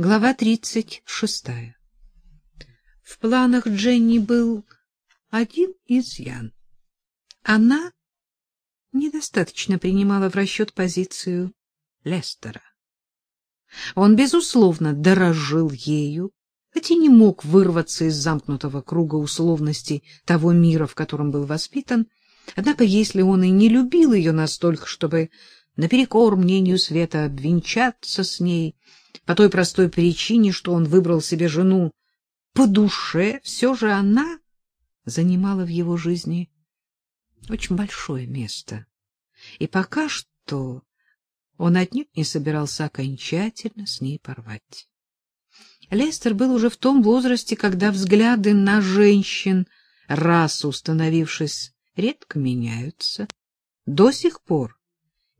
Глава тридцать шестая. В планах Дженни был один изъян. Она недостаточно принимала в расчет позицию Лестера. Он, безусловно, дорожил ею, хоть и не мог вырваться из замкнутого круга условностей того мира, в котором был воспитан, однако если он и не любил ее настолько, чтобы наперекор мнению Света обвенчаться с ней, по той простой причине, что он выбрал себе жену по душе, все же она занимала в его жизни очень большое место. И пока что он отнюдь не собирался окончательно с ней порвать. Лестер был уже в том возрасте, когда взгляды на женщин, раз установившись, редко меняются. До сих пор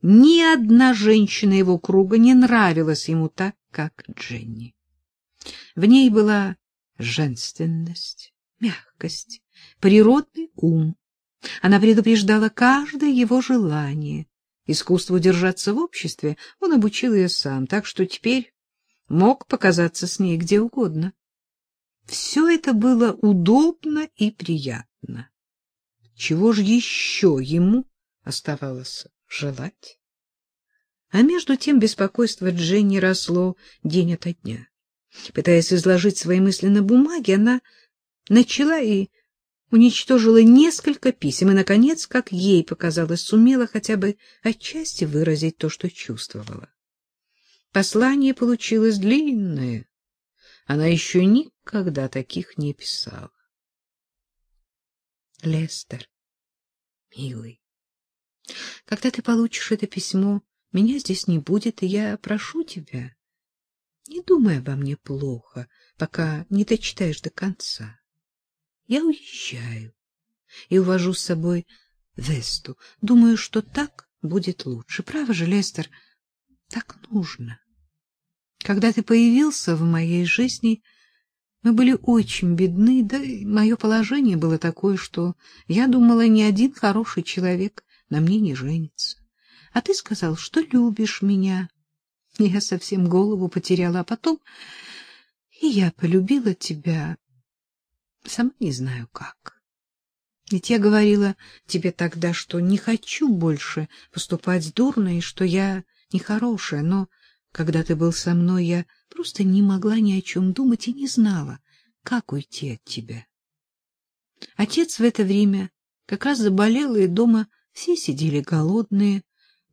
ни одна женщина его круга не нравилась ему так, как Дженни. В ней была женственность, мягкость, природный ум. Она предупреждала каждое его желание. Искусству держаться в обществе он обучил ее сам, так что теперь мог показаться с ней где угодно. Все это было удобно и приятно. Чего же еще ему оставалось желать? А между тем беспокойство Дженни росло день ото дня. Пытаясь изложить свои мысли на бумаге, она начала и уничтожила несколько писем и, наконец, как ей показалось, сумела хотя бы отчасти выразить то, что чувствовала. Послание получилось длинное. Она еще никогда таких не писала. Лестер, милый, когда ты получишь это письмо, меня здесь не будет, и я прошу тебя, не думай обо мне плохо, пока не дочитаешь до конца. Я уезжаю и увожу с собой Весту. Думаю, что так будет лучше. Право же, Лестер, так нужно. Когда ты появился в моей жизни, мы были очень бедны, да и мое положение было такое, что я думала, ни один хороший человек на мне не женится. А ты сказал, что любишь меня. Я совсем голову потеряла, а потом и я полюбила тебя, сама не знаю как. Ведь я говорила тебе тогда, что не хочу больше поступать дурно и что я нехорошая, но когда ты был со мной, я просто не могла ни о чем думать и не знала, как уйти от тебя. Отец в это время как раз заболел, и дома все сидели голодные.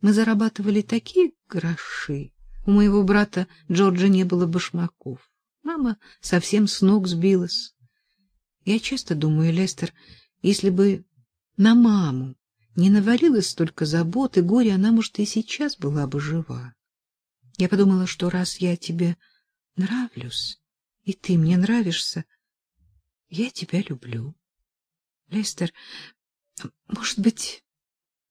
Мы зарабатывали такие гроши. У моего брата Джорджа не было башмаков. Мама совсем с ног сбилась. Я часто думаю, Лестер, если бы на маму не навалилось столько забот и горя, она, может, и сейчас была бы жива. Я подумала, что раз я тебе нравлюсь, и ты мне нравишься, я тебя люблю. Лестер, может быть,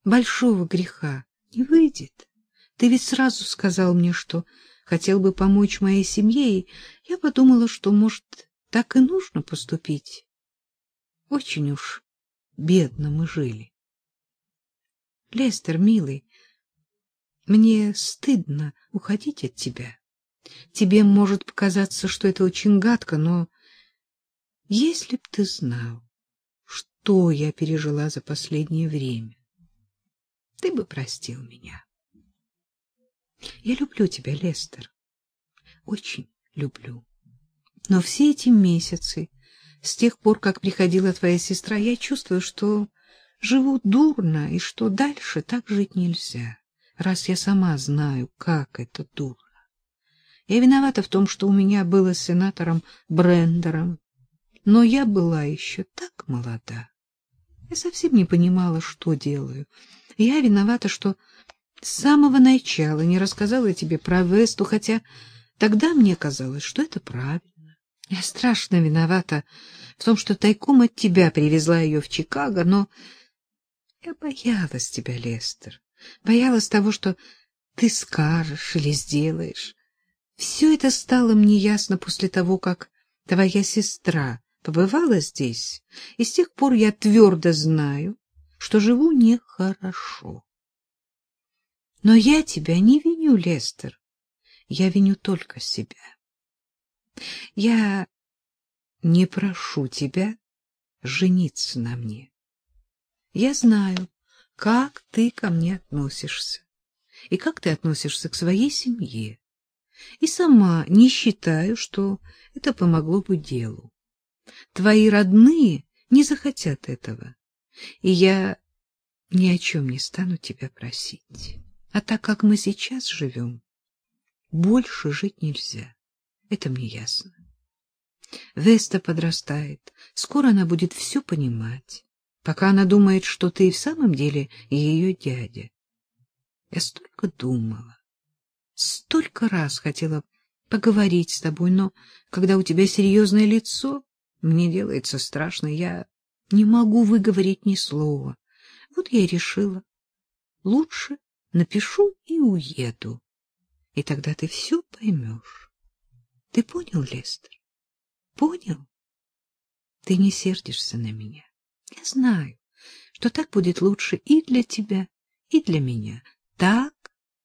большого греха не выйдет. Ты ведь сразу сказал мне, что хотел бы помочь моей семье, и я подумала, что, может, так и нужно поступить. Очень уж бедно мы жили. Лестер, милый, мне стыдно уходить от тебя. Тебе может показаться, что это очень гадко, но если б ты знал, что я пережила за последнее время, ты бы простил меня. Я люблю тебя, Лестер. Очень люблю. Но все эти месяцы, с тех пор, как приходила твоя сестра, я чувствую, что живу дурно и что дальше так жить нельзя, раз я сама знаю, как это дурно. Я виновата в том, что у меня было с сенатором Брендером, но я была еще так молода. Я совсем не понимала, что делаю. Я виновата, что с самого начала не рассказала тебе про Весту, хотя тогда мне казалось, что это правильно. Я страшно виновата в том, что тайком от тебя привезла ее в Чикаго, но я боялась тебя, Лестер, боялась того, что ты скажешь или сделаешь. Все это стало мне ясно после того, как твоя сестра побывала здесь, и с тех пор я твердо знаю, что живу нехорошо. Но я тебя не виню, Лестер. Я виню только себя. Я не прошу тебя жениться на мне. Я знаю, как ты ко мне относишься и как ты относишься к своей семье. И сама не считаю, что это помогло бы делу. Твои родные не захотят этого, и я ни о чем не стану тебя просить. А так как мы сейчас живем, больше жить нельзя. Это мне ясно. Веста подрастает, скоро она будет все понимать, пока она думает, что ты и в самом деле ее дядя. Я столько думала, столько раз хотела поговорить с тобой, но когда у тебя серьезное лицо, мне делается страшно, я не могу выговорить ни слова. Вот я и решила. Лучше напишу и уеду. И тогда ты все поймешь. Ты понял, Лестер? Понял? Ты не сердишься на меня. Я знаю, что так будет лучше и для тебя, и для меня. Так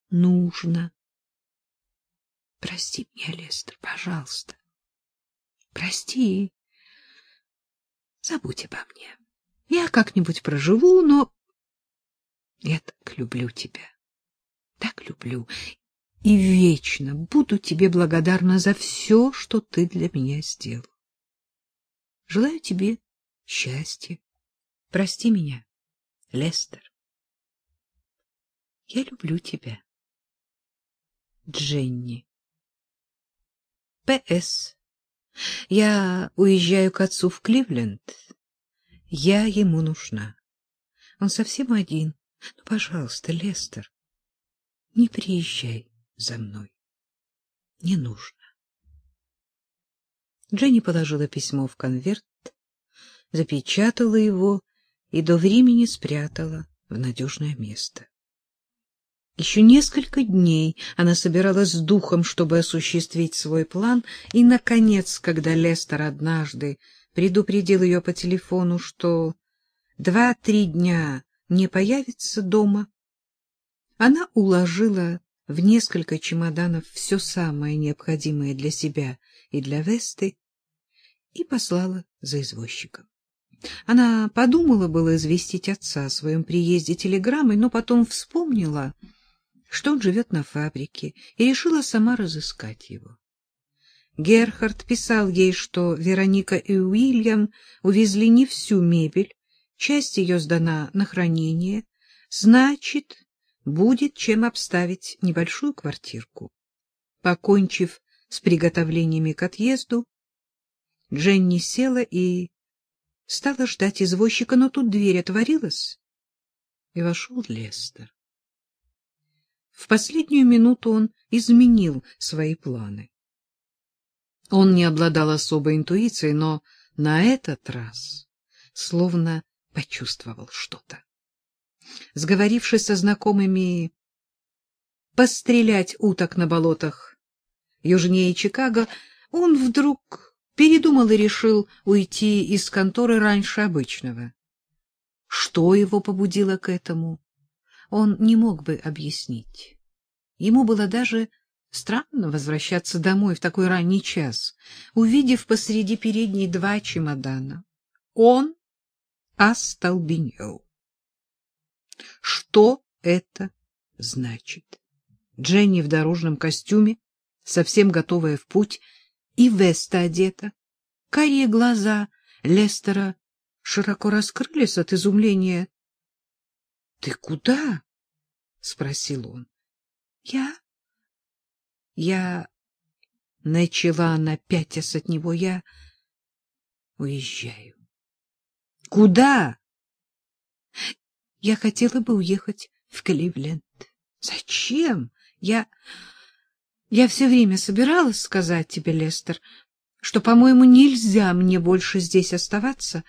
нужно. Прости меня, Лестер, пожалуйста. Прости. Забудь обо мне. Я как-нибудь проживу, но я так люблю тебя. Так люблю. И вечно буду тебе благодарна за все, что ты для меня сделал. Желаю тебе счастья. Прости меня, Лестер. Я люблю тебя. Дженни. П.С. Я уезжаю к отцу в Кливленд. Я ему нужна. Он совсем один. Ну, пожалуйста, Лестер, не приезжай за мной. Не нужно. Дженни положила письмо в конверт, запечатала его и до времени спрятала в надежное место. Еще несколько дней она собиралась с духом, чтобы осуществить свой план, и, наконец, когда Лестер однажды предупредил ее по телефону, что два-три дня не появится дома, она уложила в несколько чемоданов все самое необходимое для себя и для Весты и послала за извозчиком. Она подумала было известить отца о своем приезде телеграммой, но потом вспомнила, что он живет на фабрике, и решила сама разыскать его. Герхард писал ей, что Вероника и Уильям увезли не всю мебель, часть ее сдана на хранение, значит, будет чем обставить небольшую квартирку. Покончив с приготовлениями к отъезду, Дженни села и стала ждать извозчика, но тут дверь отворилась, и вошел Лестер. В последнюю минуту он изменил свои планы. Он не обладал особой интуицией, но на этот раз словно почувствовал что-то. Сговорившись со знакомыми пострелять уток на болотах южнее Чикаго, он вдруг передумал и решил уйти из конторы раньше обычного. Что его побудило к этому, он не мог бы объяснить. Ему было даже странно возвращаться домой в такой ранний час, увидев посреди передней два чемодана. Он остолбенел. Что это значит? Дженни в дорожном костюме, совсем готовая в путь, и Веста одета. Карие глаза Лестера широко раскрылись от изумления. — Ты куда? — спросил он. — Я... Я... Начала она, пятясь от него. Я уезжаю. — Куда? — Я хотела бы уехать в Кливленд. — Зачем? Я... Я все время собиралась сказать тебе, Лестер, что, по-моему, нельзя мне больше здесь оставаться.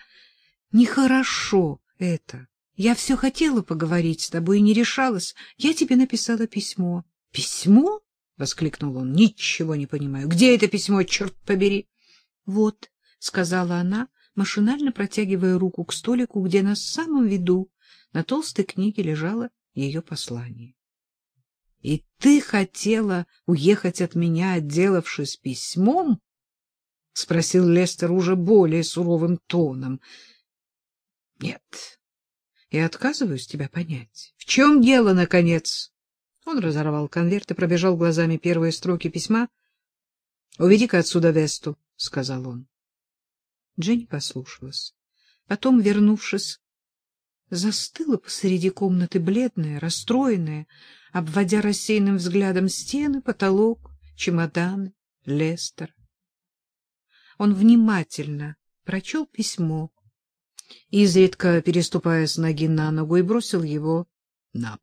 Нехорошо это. Я все хотела поговорить с тобой и не решалась. Я тебе написала письмо. — Письмо? — воскликнул он. — Ничего не понимаю. Где это письмо, черт побери? — Вот, — сказала она, машинально протягивая руку к столику, где на самом виду на толстой книге лежало ее послание. — И ты хотела уехать от меня, отделавшись письмом? — спросил Лестер уже более суровым тоном. — Нет, я отказываюсь тебя понять. В чем дело, наконец? Он разорвал конверт и пробежал глазами первые строки письма. — Уведи-ка отсюда Весту, — сказал он. Дженни послушалась. Потом, вернувшись, застыла посреди комнаты, бледная, расстроенная, обводя рассеянным взглядом стены, потолок, чемоданы, Лестер. Он внимательно прочел письмо, изредка переступая с ноги на ногу, и бросил его на пол.